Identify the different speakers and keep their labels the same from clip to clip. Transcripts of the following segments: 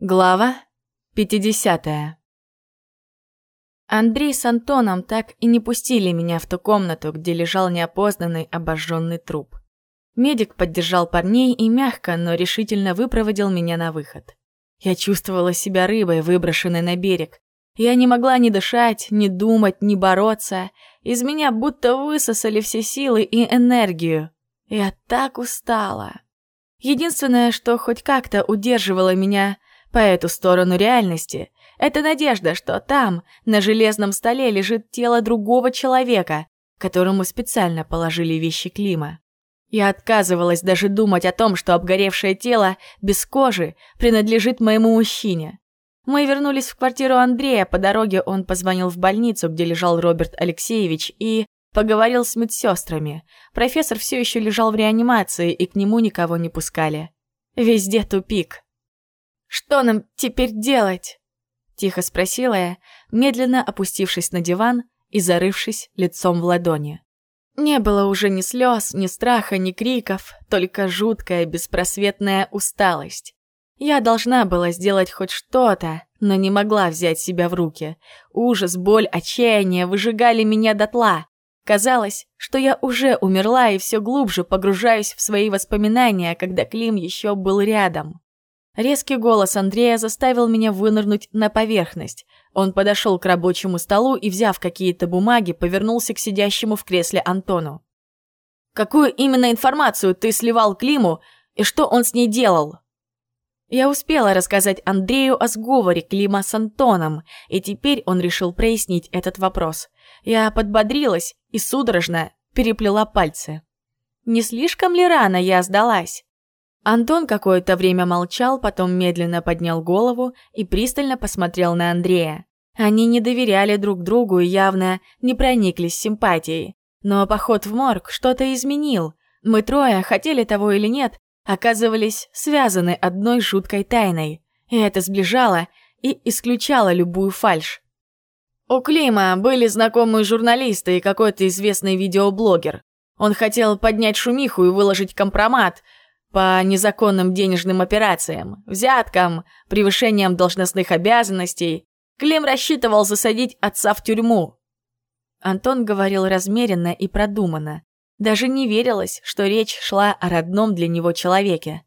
Speaker 1: Глава 50 Андрей с Антоном так и не пустили меня в ту комнату, где лежал неопознанный обожженный труп. Медик поддержал парней и мягко, но решительно выпроводил меня на выход. Я чувствовала себя рыбой, выброшенной на берег. Я не могла ни дышать, ни думать, ни бороться. Из меня будто высосали все силы и энергию. Я так устала. Единственное, что хоть как-то удерживало меня по эту сторону реальности. Это надежда, что там, на железном столе, лежит тело другого человека, которому специально положили вещи Клима. Я отказывалась даже думать о том, что обгоревшее тело без кожи принадлежит моему мужчине. Мы вернулись в квартиру Андрея, по дороге он позвонил в больницу, где лежал Роберт Алексеевич, и поговорил с медсестрами. Профессор все еще лежал в реанимации, и к нему никого не пускали. Везде тупик. «Что нам теперь делать?» Тихо спросила я, медленно опустившись на диван и зарывшись лицом в ладони. Не было уже ни слез, ни страха, ни криков, только жуткая беспросветная усталость. Я должна была сделать хоть что-то, но не могла взять себя в руки. Ужас, боль, отчаяние выжигали меня дотла. Казалось, что я уже умерла и все глубже погружаюсь в свои воспоминания, когда Клим еще был рядом. Резкий голос Андрея заставил меня вынырнуть на поверхность. Он подошел к рабочему столу и, взяв какие-то бумаги, повернулся к сидящему в кресле Антону. «Какую именно информацию ты сливал Климу и что он с ней делал?» Я успела рассказать Андрею о сговоре Клима с Антоном, и теперь он решил прояснить этот вопрос. Я подбодрилась и судорожно переплела пальцы. Не слишком ли рано я сдалась? Антон какое-то время молчал, потом медленно поднял голову и пристально посмотрел на Андрея. Они не доверяли друг другу и явно не прониклись симпатией. Но поход в морг что-то изменил. Мы трое, хотели того или нет, оказывались связаны одной жуткой тайной. И это сближало и исключало любую фальшь. У Клима были знакомые журналисты и какой-то известный видеоблогер. Он хотел поднять шумиху и выложить компромат – по незаконным денежным операциям, взяткам, превышениям должностных обязанностей. Клим рассчитывал засадить отца в тюрьму. Антон говорил размеренно и продуманно. Даже не верилось, что речь шла о родном для него человеке.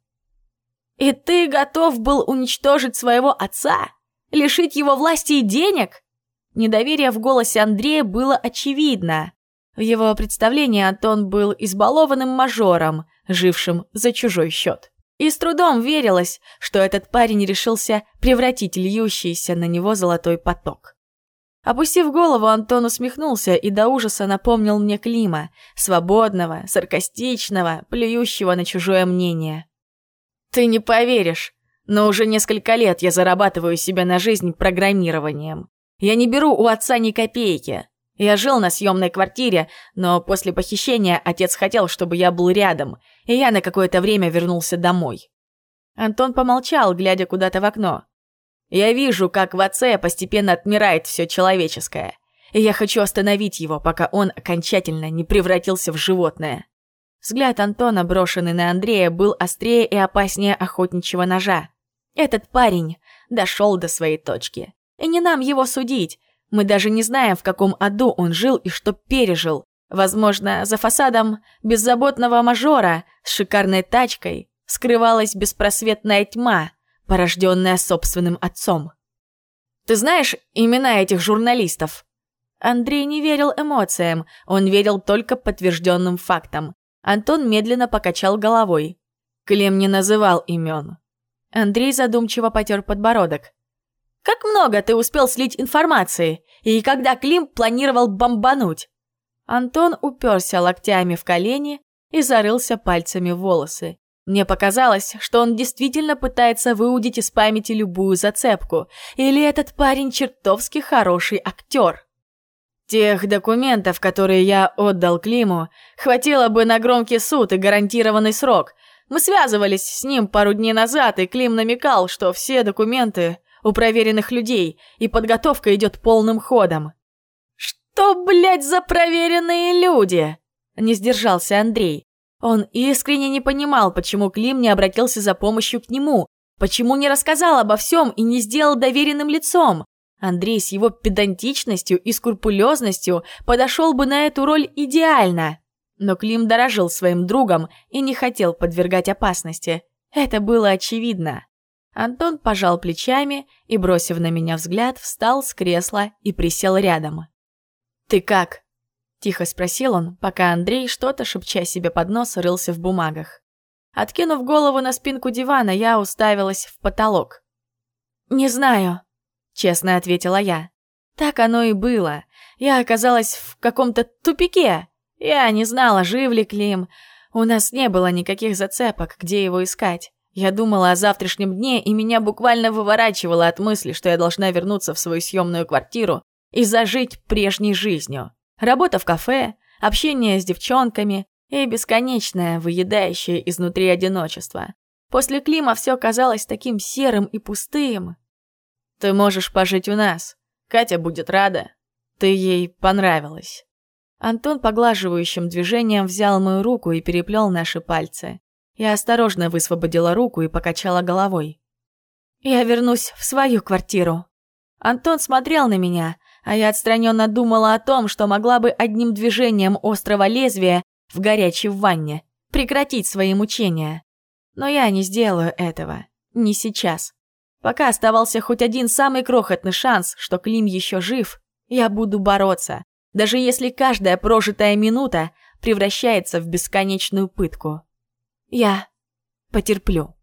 Speaker 1: «И ты готов был уничтожить своего отца? Лишить его власти и денег?» Недоверие в голосе Андрея было очевидно. В его представлении Антон был избалованным мажором, жившим за чужой счет. И с трудом верилось, что этот парень решился превратить льющийся на него золотой поток. Опустив голову, Антон усмехнулся и до ужаса напомнил мне Клима, свободного, саркастичного, плюющего на чужое мнение. «Ты не поверишь, но уже несколько лет я зарабатываю себе на жизнь программированием. Я не беру у отца ни копейки, я жил на съемной квартире, но после похищения отец хотел, чтобы я был рядом, и я на какое-то время вернулся домой. Антон помолчал, глядя куда-то в окно. Я вижу, как в отце постепенно отмирает все человеческое, и я хочу остановить его, пока он окончательно не превратился в животное. Взгляд Антона, брошенный на Андрея, был острее и опаснее охотничьего ножа. Этот парень дошел до своей точки. И не нам его судить, мы даже не знаем, в каком аду он жил и что пережил. Возможно, за фасадом беззаботного мажора с шикарной тачкой скрывалась беспросветная тьма, порожденная собственным отцом. «Ты знаешь имена этих журналистов?» Андрей не верил эмоциям, он верил только подтвержденным фактам. Антон медленно покачал головой. Клем не называл имен. Андрей задумчиво потер подбородок. Как много ты успел слить информации? И когда Клим планировал бомбануть?» Антон уперся локтями в колени и зарылся пальцами в волосы. Мне показалось, что он действительно пытается выудить из памяти любую зацепку. Или этот парень чертовски хороший актер. Тех документов, которые я отдал Климу, хватило бы на громкий суд и гарантированный срок. Мы связывались с ним пару дней назад, и Клим намекал, что все документы у проверенных людей, и подготовка идет полным ходом. «Что, блядь, за проверенные люди?» Не сдержался Андрей. Он искренне не понимал, почему Клим не обратился за помощью к нему, Почему не рассказал обо всем и не сделал доверенным лицом? Андрей с его педантичностью и скрупулезностью подошел бы на эту роль идеально. Но Клим дорожил своим другом и не хотел подвергать опасности. Это было очевидно. Антон пожал плечами и, бросив на меня взгляд, встал с кресла и присел рядом. «Ты как?» – тихо спросил он, пока Андрей, что-то шепча себе под нос, рылся в бумагах. Откинув голову на спинку дивана, я уставилась в потолок. «Не знаю», – честно ответила я. Так оно и было. Я оказалась в каком-то тупике. Я не знала, жив ли Клим. У нас не было никаких зацепок, где его искать. Я думала о завтрашнем дне, и меня буквально выворачивало от мысли, что я должна вернуться в свою съемную квартиру и зажить прежней жизнью. Работа в кафе, общение с девчонками и бесконечное, выедающее изнутри одиночество. После Клима все казалось таким серым и пустым. «Ты можешь пожить у нас. Катя будет рада. Ты ей понравилась». Антон поглаживающим движением взял мою руку и переплел наши пальцы. Я осторожно высвободила руку и покачала головой. «Я вернусь в свою квартиру». Антон смотрел на меня, а я отстраненно думала о том, что могла бы одним движением острого лезвия в горячей ванне прекратить свои мучения. Но я не сделаю этого. Не сейчас. Пока оставался хоть один самый крохотный шанс, что Клим еще жив, я буду бороться, даже если каждая прожитая минута превращается в бесконечную пытку. Я потерплю.